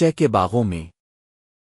چہ کے باغوں میں۔